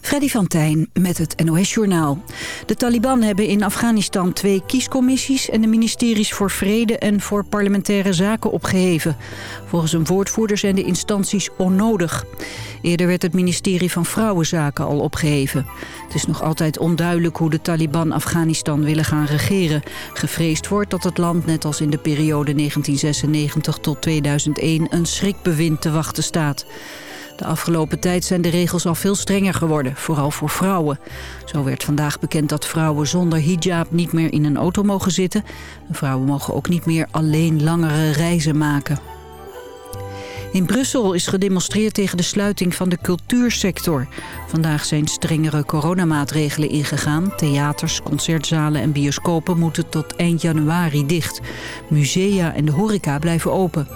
Freddy van Tijn met het NOS-journaal. De Taliban hebben in Afghanistan twee kiescommissies... en de ministeries voor Vrede en voor Parlementaire Zaken opgeheven. Volgens een woordvoerder zijn de instanties onnodig. Eerder werd het ministerie van Vrouwenzaken al opgeheven. Het is nog altijd onduidelijk hoe de Taliban Afghanistan willen gaan regeren. Gevreesd wordt dat het land net als in de periode 1996 tot 2001... een schrikbewind te wachten staat. De afgelopen tijd zijn de regels al veel strenger geworden, vooral voor vrouwen. Zo werd vandaag bekend dat vrouwen zonder hijab niet meer in een auto mogen zitten. vrouwen mogen ook niet meer alleen langere reizen maken. In Brussel is gedemonstreerd tegen de sluiting van de cultuursector. Vandaag zijn strengere coronamaatregelen ingegaan. Theaters, concertzalen en bioscopen moeten tot eind januari dicht. Musea en de horeca blijven open.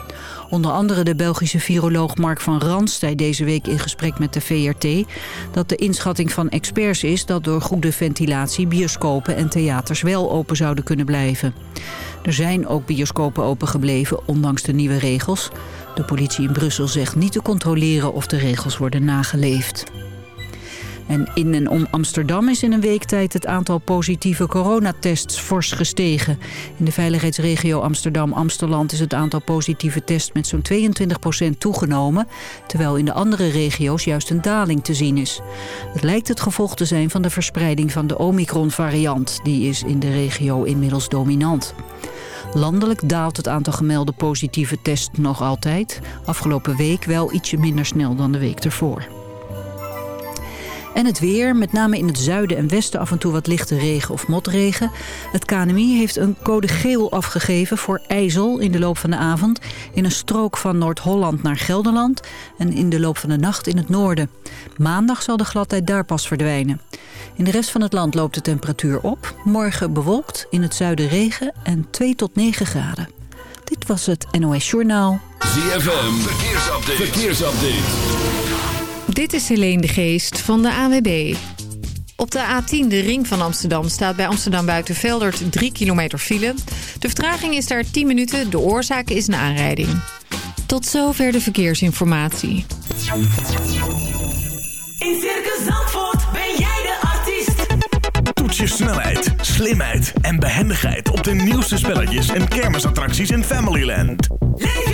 Onder andere de Belgische viroloog Mark van Rans zei deze week in gesprek met de VRT... dat de inschatting van experts is dat door goede ventilatie bioscopen en theaters wel open zouden kunnen blijven. Er zijn ook bioscopen opengebleven, ondanks de nieuwe regels. De politie in Brussel zegt niet te controleren of de regels worden nageleefd. En in en om Amsterdam is in een week tijd het aantal positieve coronatests fors gestegen. In de veiligheidsregio Amsterdam-Amsterland is het aantal positieve tests met zo'n 22% toegenomen. Terwijl in de andere regio's juist een daling te zien is. Het lijkt het gevolg te zijn van de verspreiding van de Omicron-variant. Die is in de regio inmiddels dominant. Landelijk daalt het aantal gemelde positieve tests nog altijd. Afgelopen week wel ietsje minder snel dan de week ervoor. En het weer, met name in het zuiden en westen af en toe wat lichte regen of motregen. Het KNMI heeft een code geel afgegeven voor ijzel in de loop van de avond... in een strook van Noord-Holland naar Gelderland en in de loop van de nacht in het noorden. Maandag zal de gladheid daar pas verdwijnen. In de rest van het land loopt de temperatuur op. Morgen bewolkt, in het zuiden regen en 2 tot 9 graden. Dit was het NOS Journaal. ZFM, verkeersupdate. verkeersupdate. Dit is Helene de Geest van de AWB. Op de A10, de ring van Amsterdam, staat bij Amsterdam Buitenveldert 3 kilometer file. De vertraging is daar 10 minuten, de oorzaak is een aanrijding. Tot zover de verkeersinformatie. In Circus Zandvoort ben jij de artiest. Toets je snelheid, slimheid en behendigheid op de nieuwste spelletjes en kermisattracties in Familyland. Leef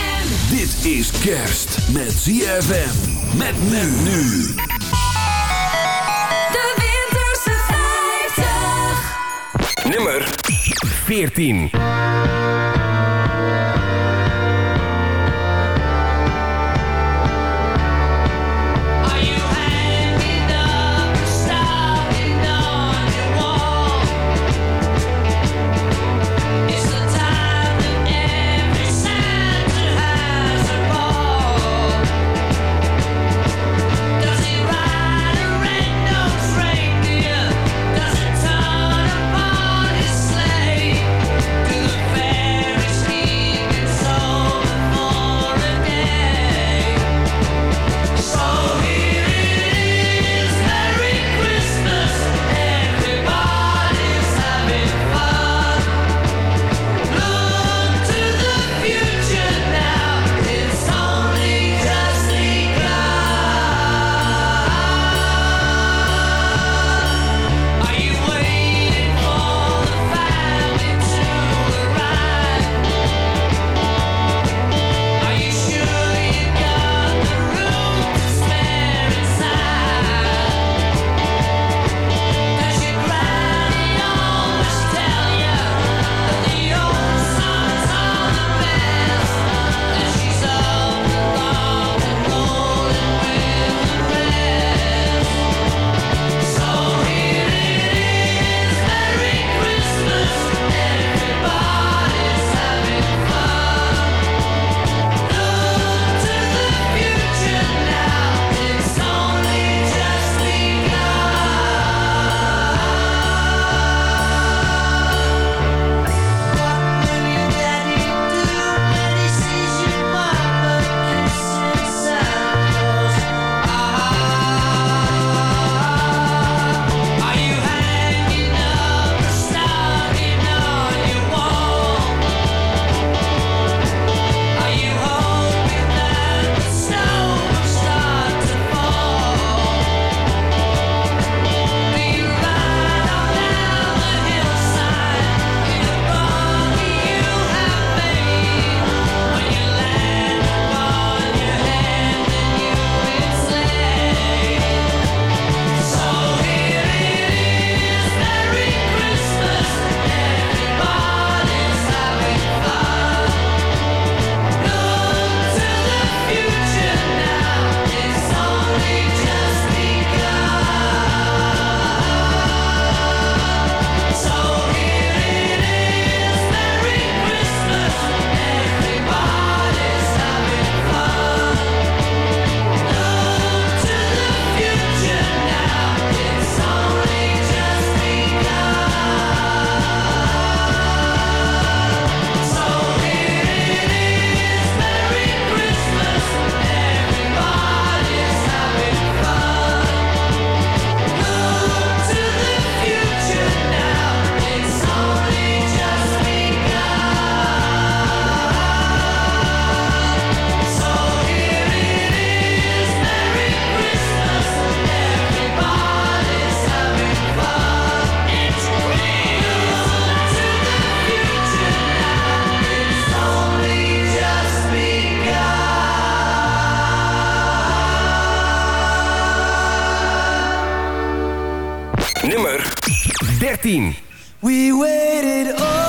Dit is kerst met ZFM. Met men nu. De Winterse 50. Nummer 14. 13. We waited all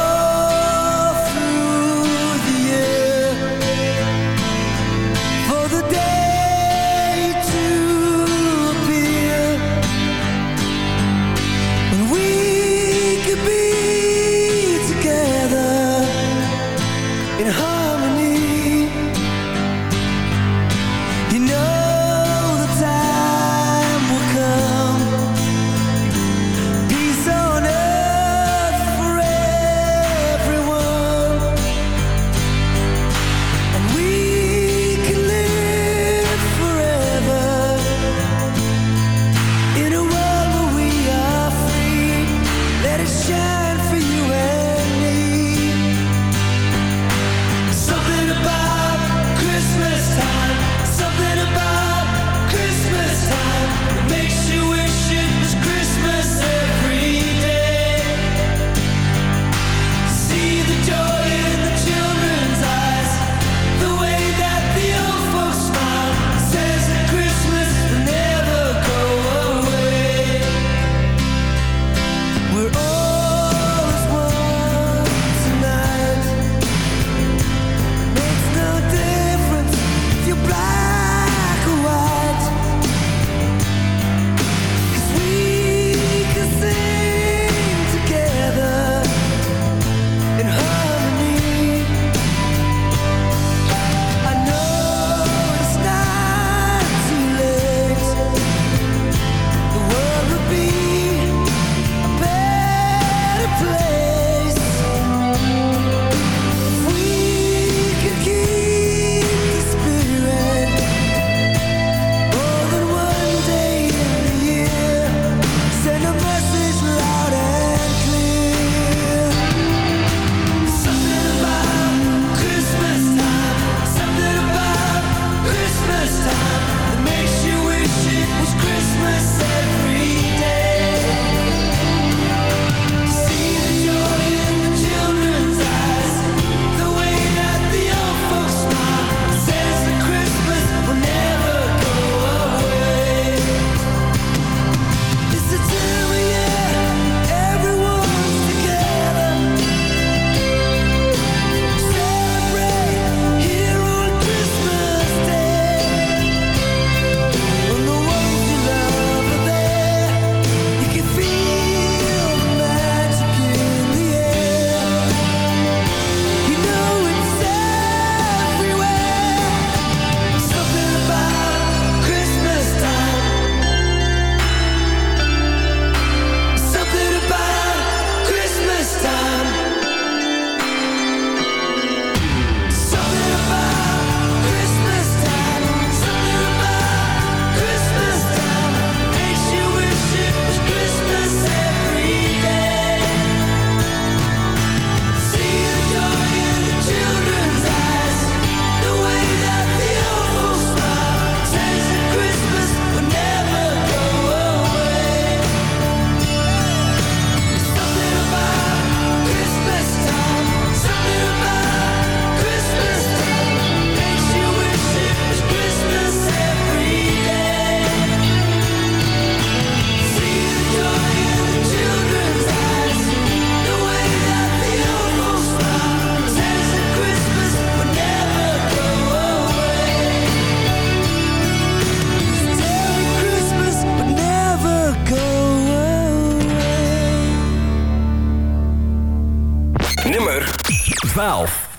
飞 12.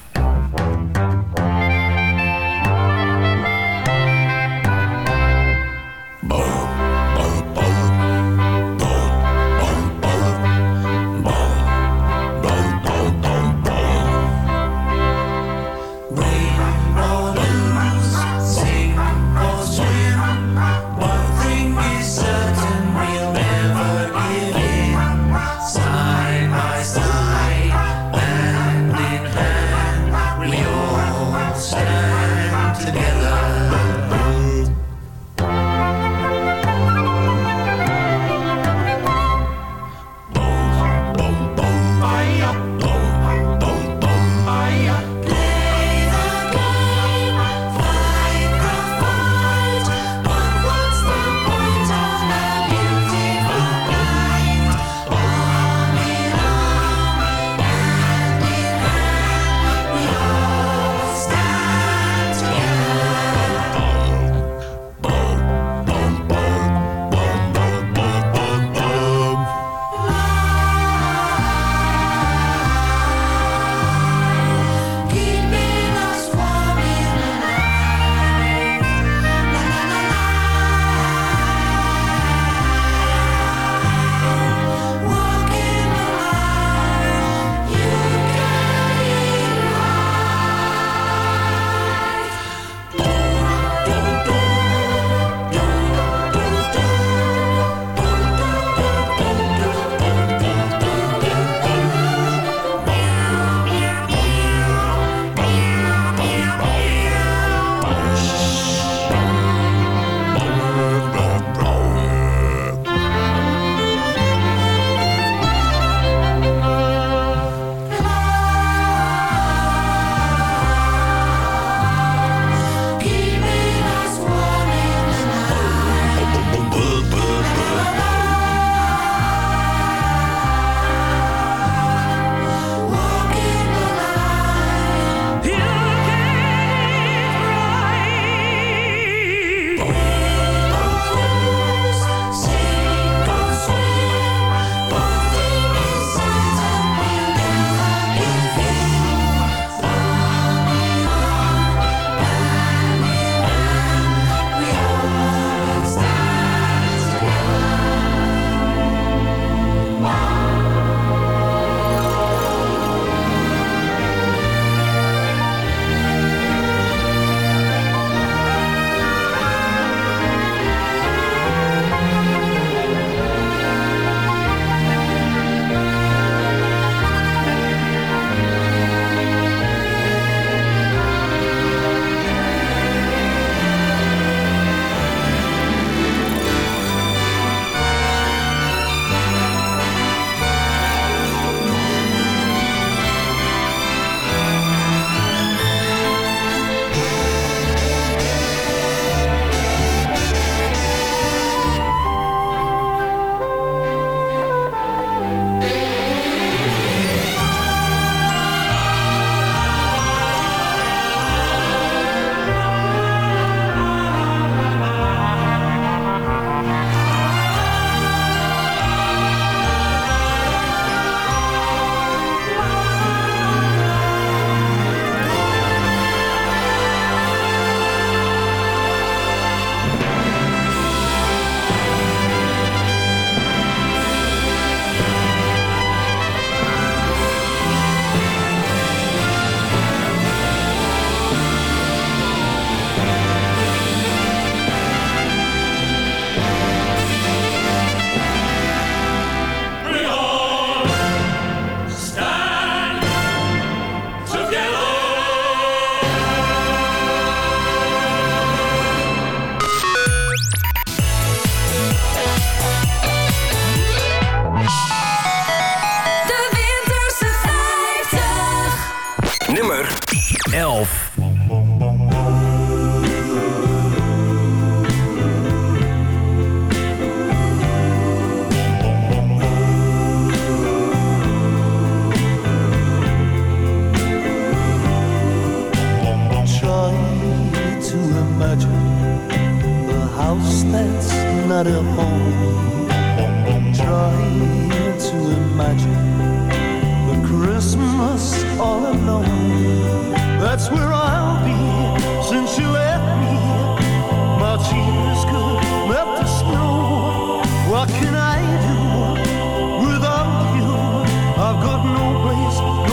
lost.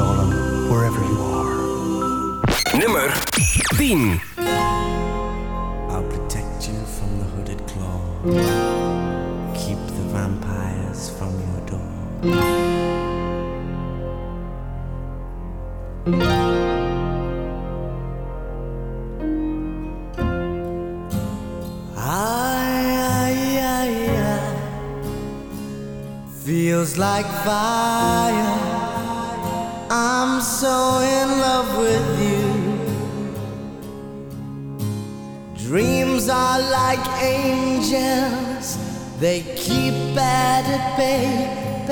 darling, wherever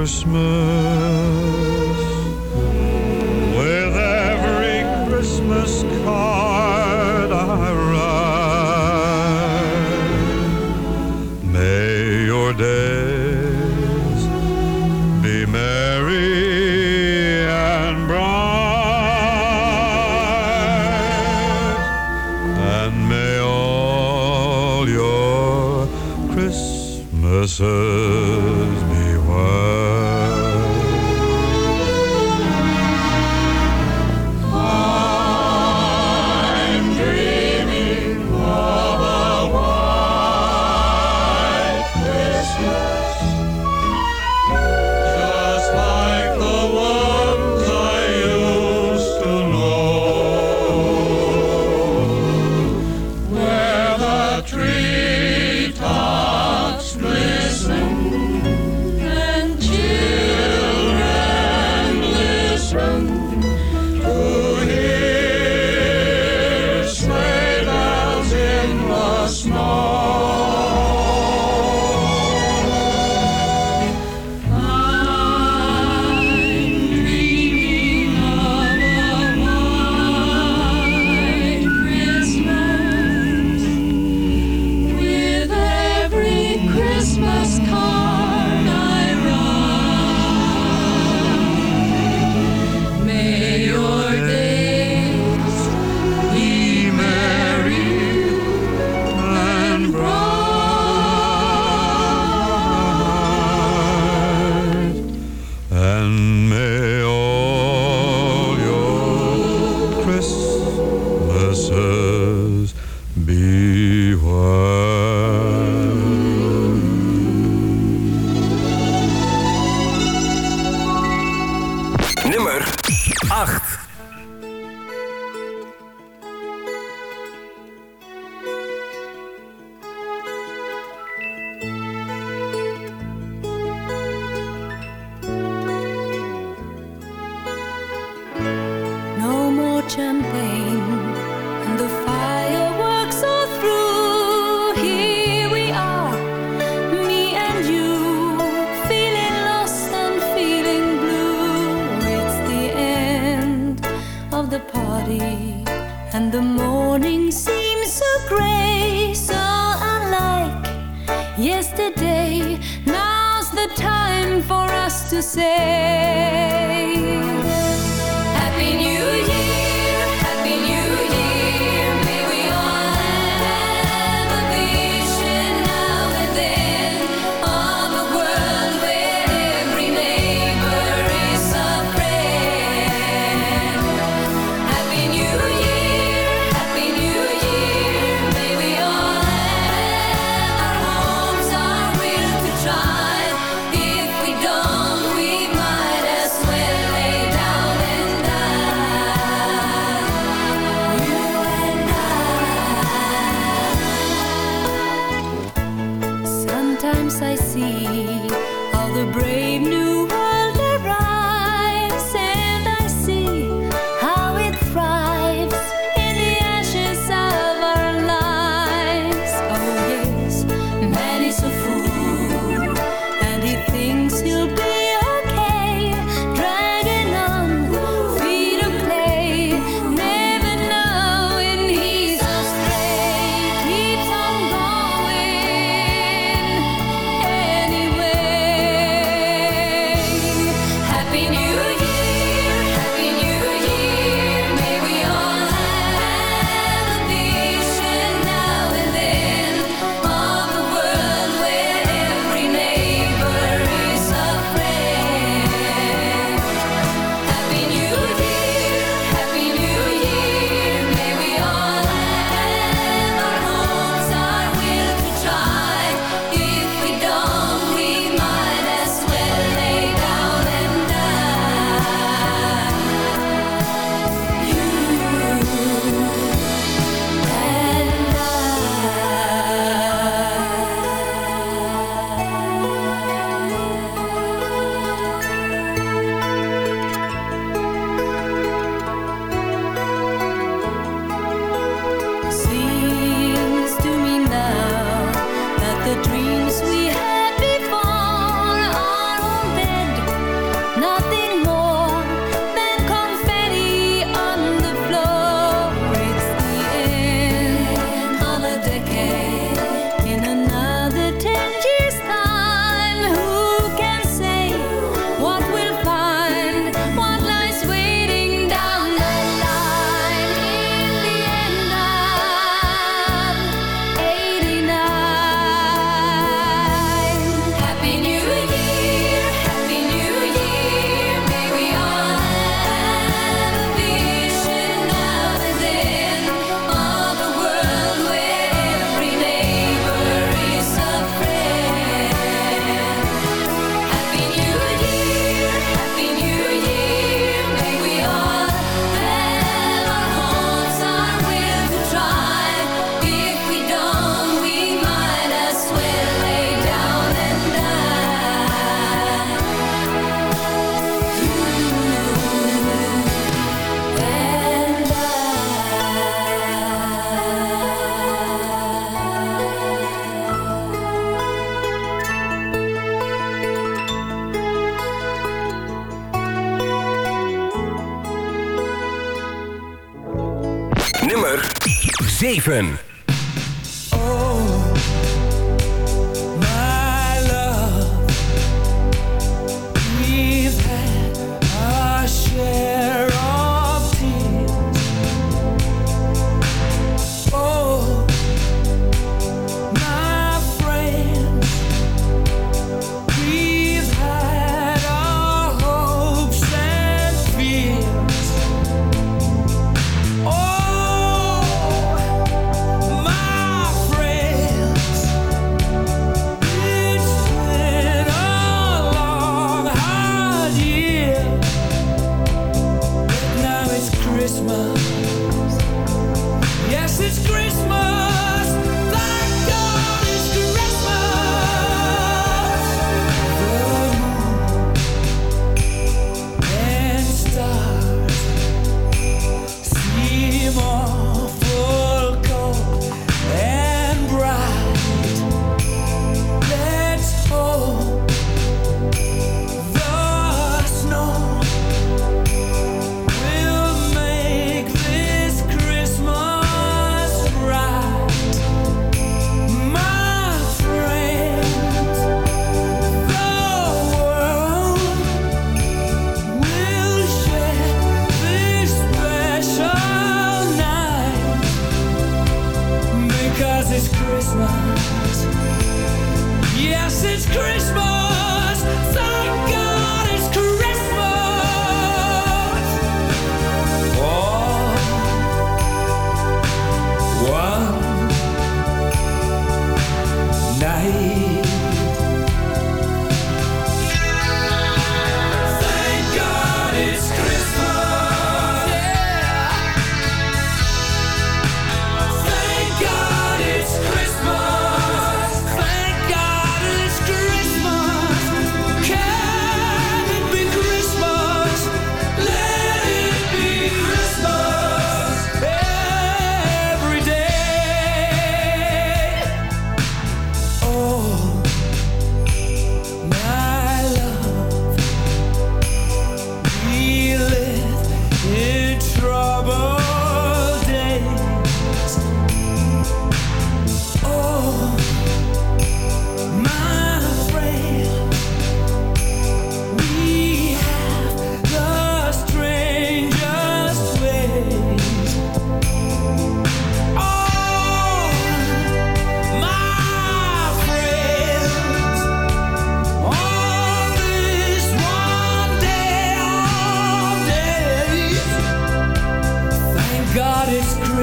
Christmas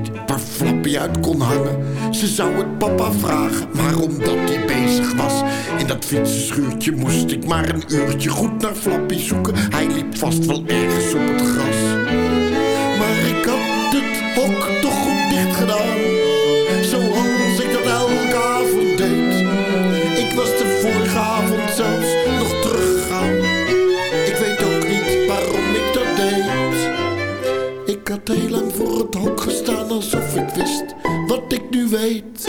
Niet waar Flappy uit kon hangen. Ze zou het papa vragen, maar omdat hij bezig was... in dat fietsenschuurtje moest ik maar een uurtje goed naar Flappy zoeken. Hij liep vast wel ergens op het gras. Maar ik had het hok weet.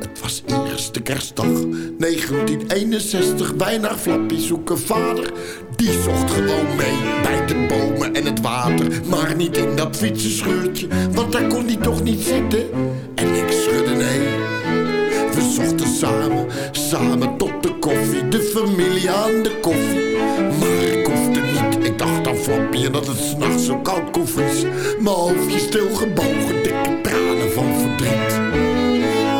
Het was eerste kerstdag 1961. Wij naar Flappy zoeken vader. Die zocht gewoon mee bij de bomen en het water. Maar niet in dat fietsenschuurtje, want daar kon hij toch niet zitten. En ik schudde nee. We zochten samen, samen tot de koffie. De familie aan de koffie. Dat het s'nachts zo koud kon vriezen. Mijn hoofdje stilgebogen, dikke tranen van verdriet.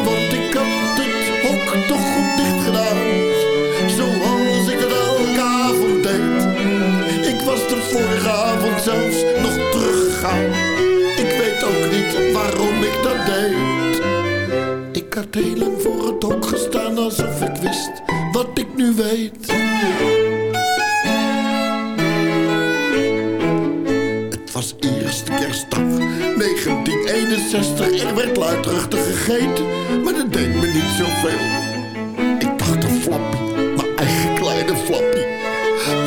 Want ik had het hok toch goed dicht gedaan. Zoals ik dat elke avond deed. Ik was de vorige avond zelfs nog teruggegaan. Ik weet ook niet waarom ik dat deed. Ik had heel lang voor het hok gestaan alsof ik wist wat ik nu weet. 1961. Er werd luidruchtig gegeten, maar dat deed me niet zoveel. Ik dacht aan Flappy, mijn eigen kleine Flappy.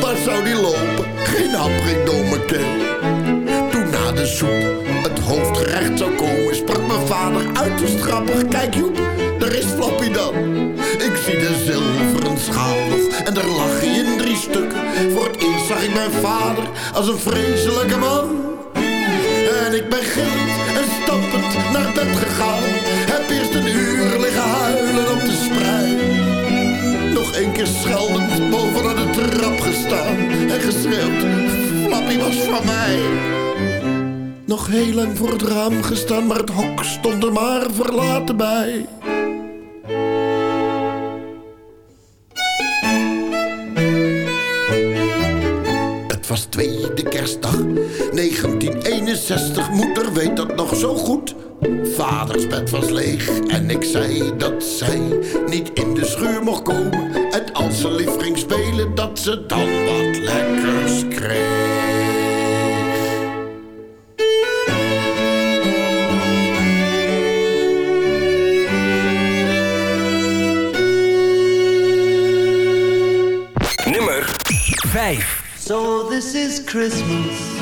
Waar zou die lopen? Geen hap ging door mijn keel. Toen na de soep het hoofdgerecht zou komen, sprak mijn vader uiterst grappig. Kijk Joep, daar is Flappy dan. Ik zie de zilveren schaal nog en daar lag hij in drie stukken. Voor het eerst zag ik mijn vader als een vreselijke man. En ik ben geend en stampend naar bed gegaan. Heb eerst een uur liggen huilen op de sprei. Nog één keer scheldend bovenaan de trap gestaan en geschreeuwd. Flappy was van mij. Nog heel lang voor het raam gestaan, maar het hok stond er maar verlaten bij. Het was tweede kerstdag, 1961. Moeder weet dat nog zo goed. Vaders bed was leeg en ik zei dat zij niet in de schuur mocht komen. En als ze lief ging spelen, dat ze dan wat lekkers kreeg. Nummer 5. So this is Christmas.